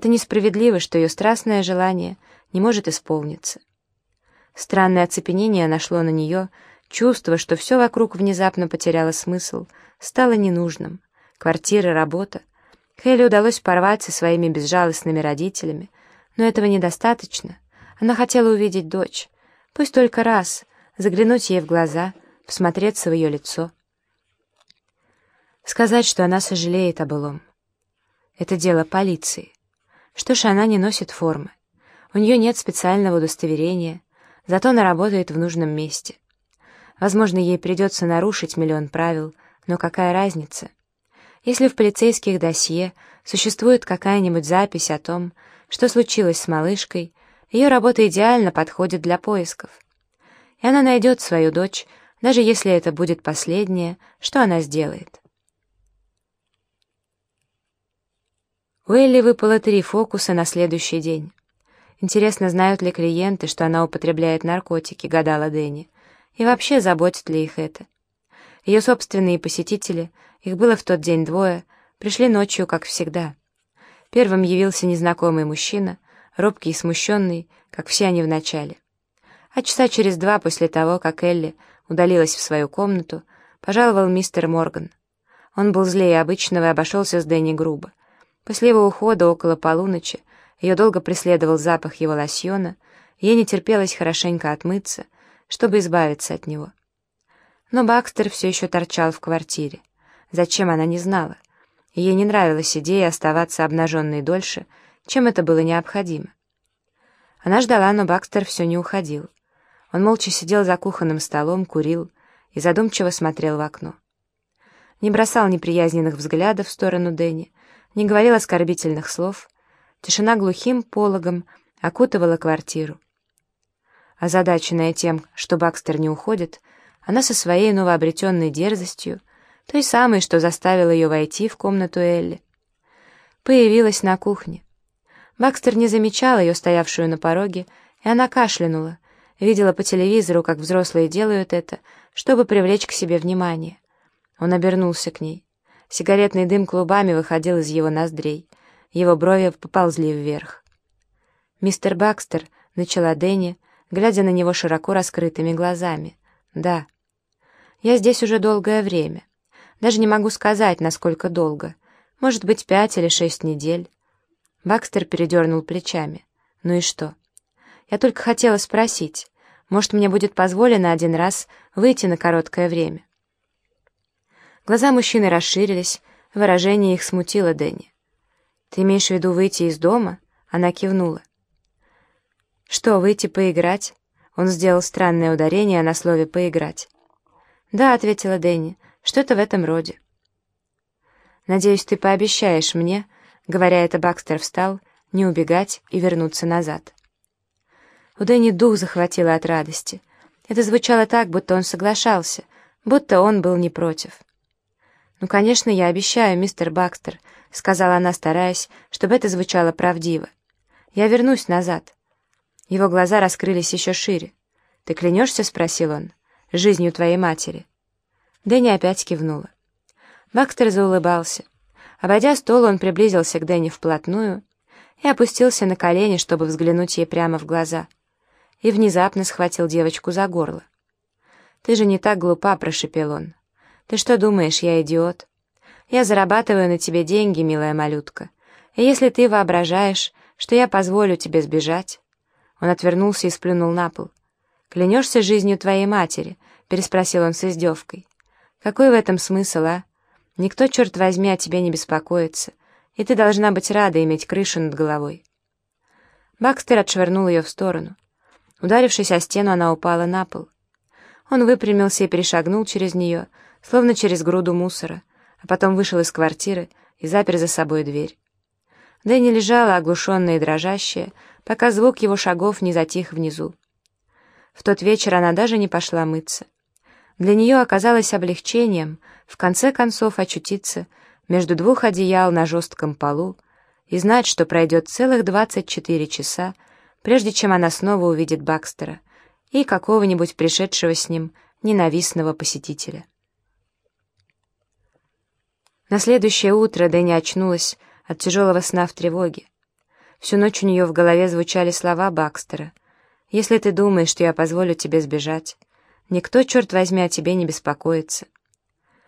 Это несправедливо, что ее страстное желание не может исполниться. Странное оцепенение нашло на нее, чувство, что все вокруг внезапно потеряло смысл, стало ненужным. Квартира, работа. Хелли удалось порвать со своими безжалостными родителями, но этого недостаточно. Она хотела увидеть дочь, пусть только раз, заглянуть ей в глаза, всмотреться в ее лицо. Сказать, что она сожалеет о былом. Это дело полиции. Что ж, она не носит формы. У нее нет специального удостоверения, зато она работает в нужном месте. Возможно, ей придется нарушить миллион правил, но какая разница? Если в полицейских досье существует какая-нибудь запись о том, что случилось с малышкой, ее работа идеально подходит для поисков. И она найдет свою дочь, даже если это будет последнее, что она сделает. У Элли выпало три фокуса на следующий день. Интересно, знают ли клиенты, что она употребляет наркотики, гадала Дэнни. И вообще, заботит ли их это? Ее собственные посетители, их было в тот день двое, пришли ночью, как всегда. Первым явился незнакомый мужчина, робкий и смущенный, как все они вначале. А часа через два после того, как Элли удалилась в свою комнату, пожаловал мистер Морган. Он был злее обычного и обошелся с Дэнни грубо. После его ухода около полуночи ее долго преследовал запах его лосьона, ей не терпелось хорошенько отмыться, чтобы избавиться от него. Но Бакстер все еще торчал в квартире. Зачем, она не знала. Ей не нравилась идея оставаться обнаженной дольше, чем это было необходимо. Она ждала, но Бакстер все не уходил. Он молча сидел за кухонным столом, курил и задумчиво смотрел в окно. Не бросал неприязненных взглядов в сторону Дэнни, не говорил оскорбительных слов. Тишина глухим пологом окутывала квартиру. Озадаченная тем, что Бакстер не уходит, она со своей новообретенной дерзостью, той самой, что заставила ее войти в комнату Элли, появилась на кухне. Бакстер не замечал ее, стоявшую на пороге, и она кашлянула, видела по телевизору, как взрослые делают это, чтобы привлечь к себе внимание. Он обернулся к ней. Сигаретный дым клубами выходил из его ноздрей. Его брови поползли вверх. «Мистер Бакстер», — начала Дэнни, глядя на него широко раскрытыми глазами. «Да. Я здесь уже долгое время. Даже не могу сказать, насколько долго. Может быть, пять или шесть недель». Бакстер передернул плечами. «Ну и что?» «Я только хотела спросить, может, мне будет позволено один раз выйти на короткое время?» Глаза мужчины расширились, выражение их смутило Дэнни. «Ты имеешь в виду выйти из дома?» Она кивнула. «Что, выйти поиграть?» Он сделал странное ударение на слове «поиграть». «Да», — ответила Дэнни, — «что-то в этом роде». «Надеюсь, ты пообещаешь мне», — говоря это, Бакстер встал, не убегать и вернуться назад. У Дэнни дух захватило от радости. Это звучало так, будто он соглашался, будто он был не против. «Ну, конечно, я обещаю, мистер Бакстер», — сказала она, стараясь, чтобы это звучало правдиво. «Я вернусь назад». Его глаза раскрылись еще шире. «Ты клянешься?» — спросил он. «Жизнью твоей матери». Дэнни опять кивнула. Бакстер заулыбался. Обойдя стол, он приблизился к Дэнни вплотную и опустился на колени, чтобы взглянуть ей прямо в глаза. И внезапно схватил девочку за горло. «Ты же не так глупа», — прошепел он. «Ты что думаешь, я идиот? Я зарабатываю на тебе деньги, милая малютка. И если ты воображаешь, что я позволю тебе сбежать...» Он отвернулся и сплюнул на пол. «Клянешься жизнью твоей матери?» — переспросил он с издевкой. «Какой в этом смысл, а? Никто, черт возьми, о тебе не беспокоится, и ты должна быть рада иметь крышу над головой». Бакстер отшвырнул ее в сторону. Ударившись о стену, она упала на пол. Он выпрямился и перешагнул через нее, словно через груду мусора, а потом вышел из квартиры и запер за собой дверь. Дэнни лежала, оглушенная и дрожащая, пока звук его шагов не затих внизу. В тот вечер она даже не пошла мыться. Для нее оказалось облегчением в конце концов очутиться между двух одеял на жестком полу и знать, что пройдет целых 24 часа, прежде чем она снова увидит Бакстера и какого-нибудь пришедшего с ним ненавистного посетителя. На следующее утро Дэнни очнулась от тяжелого сна в тревоге. Всю ночь у нее в голове звучали слова Бакстера. «Если ты думаешь, что я позволю тебе сбежать, никто, черт возьми, о тебе не беспокоится».